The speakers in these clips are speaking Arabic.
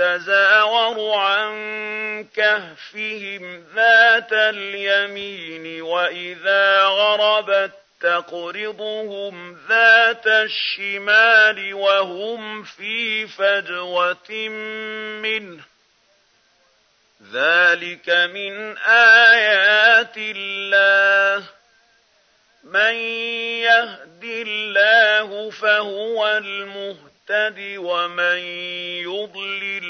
تزاور عن كهفهم ذات اليمين وإذا غربت تقرضهم ذات الشمال وهم في فجوة منه. ذلك من آيات الله. من يهد الله فهو المهتد ومن يضلل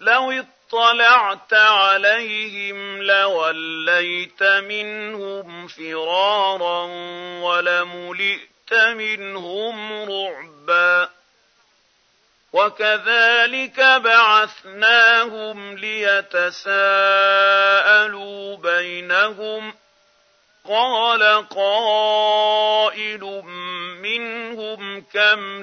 لو اطلعت عليهم لوليت منهم فرارا ولملئت منهم رعبا. وكذلك بعثناهم ليتساءلوا بينهم. قال قائل منهم كم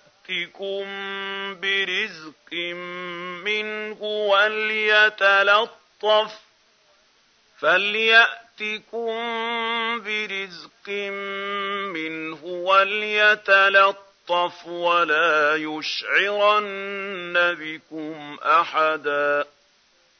فلياتكم برزق منه وليتلطف فلياتكم برزق منه وليتلطف ولا يشعرن بكم احدا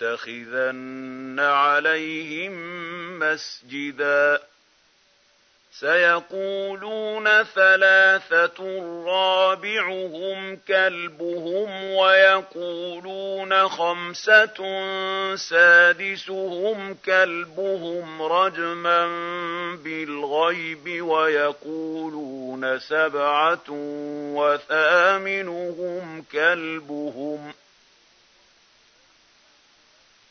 لنتخذن عليهم مسجدا. سيقولون ثلاثة رابعهم كلبهم ويقولون خمسة سادسهم كلبهم رجما بالغيب ويقولون سبعة وثامنهم كلبهم.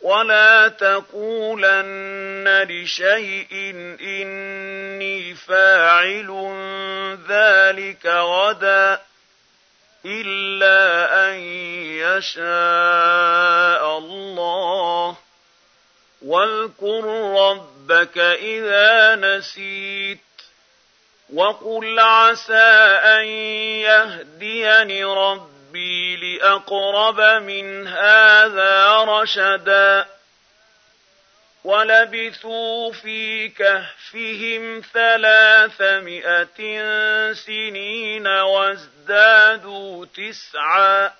ولا تقولن لشيء إني فاعل ذلك غدا إلا أن يشاء الله واذكر ربك إذا نسيت وقل عسى أن يهديني ربي لأقرب من هذا رشدا ولبثوا في كهفهم ثلاثمائة سنين وازدادوا تسعا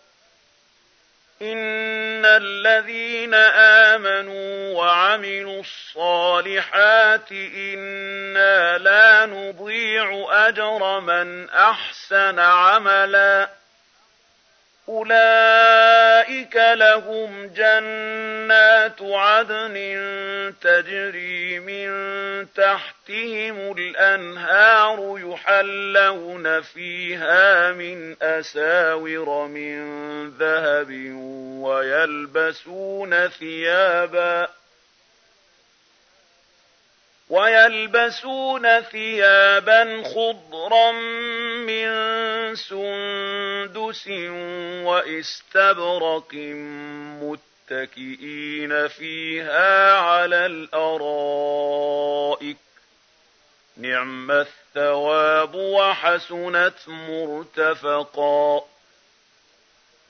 إن الذين آمنوا وعملوا الصالحات إنا لا نضيع أجر من أحسن عملا أولئك لهم جنات عدن تجري من تحتهم الأنهار يحلون فيها من أساور من ذهب ويلبسون ثيابا ويلبسون ثيابا خضرا من سندس وإستبرق متكئين فيها على الارائك نعم الثواب وحسنت مرتفقا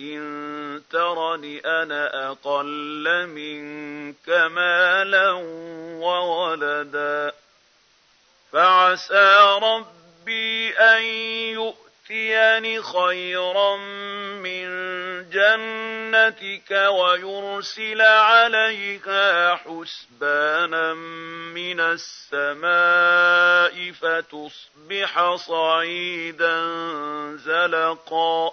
إن ترني أنا أقل منك مالا وولدا فعسى ربي أن يؤتيني خيرا من جنتك ويرسل عليها حسبانا من السماء فتصبح صعيدا زلقا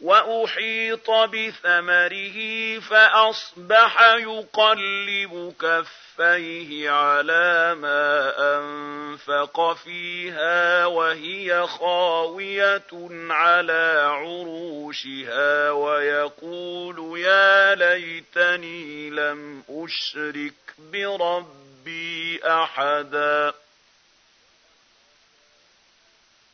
وأحيط بثمره فأصبح يقلب كفيه على ما أنفق فيها وهي خاوية على عروشها ويقول يا ليتني لم أشرك بربي أحداً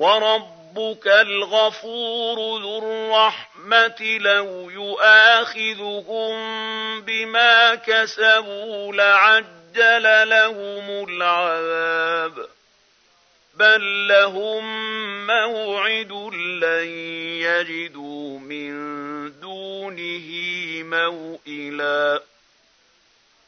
وربك الغفور ذو الرحمة لو يؤاخذهم بما كسبوا لعجل لهم العذاب بل لهم موعد لن يجدوا من دونه موئلا.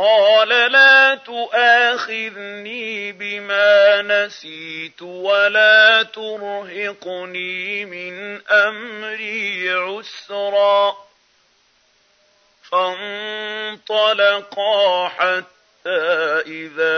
قال لا تؤاخذني بما نسيت ولا ترهقني من أمري عسرا. فانطلقا حتى إذا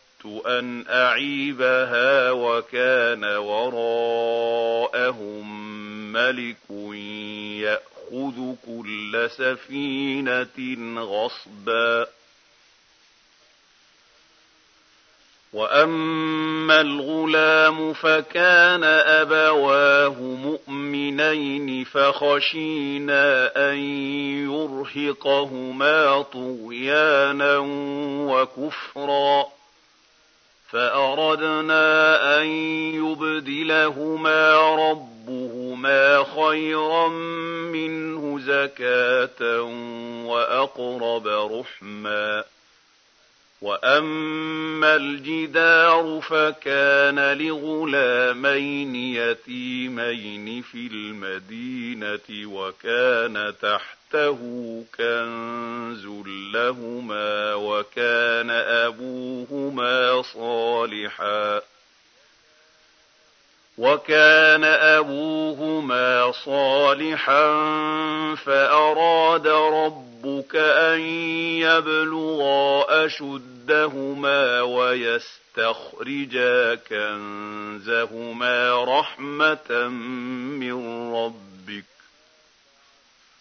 أن أعيبها وكان وراءهم ملك يأخذ كل سفينة غصبا وأما الغلام فكان أبواه مؤمنين فخشينا أن يرهقهما طغيانا وكفرا فأردنا أن يبدلهما ربهما خيرا منه زكاة وأقرب رحما. وأما الجدار فكان لغلامين يتيمين في المدينة وكان تحت تحته كنز لهما وكان أبوهما صالحا. وكان أبوهما صالحا فأراد ربك أن يبلغا أشدهما ويستخرجا كنزهما رحمة من ربك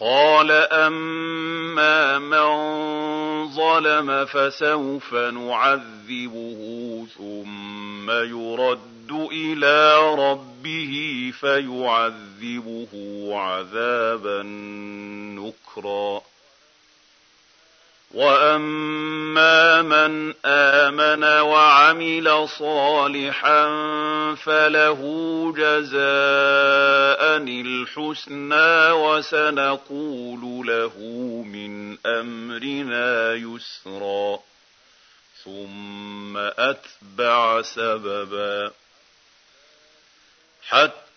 قال أما من ظلم فسوف نعذبه ثم يرد إلى ربه فيعذبه عذابا نكرا. وأما من آمن وعمل صالحا فله جزاء الحسنى وسنقول له من امرنا يسرا ثم اتبع سببا حتى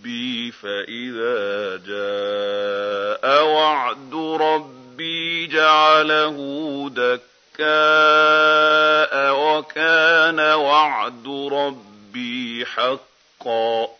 ربي فإذا جاء وعد ربي جعله دكاء وكان وعد ربي حقا.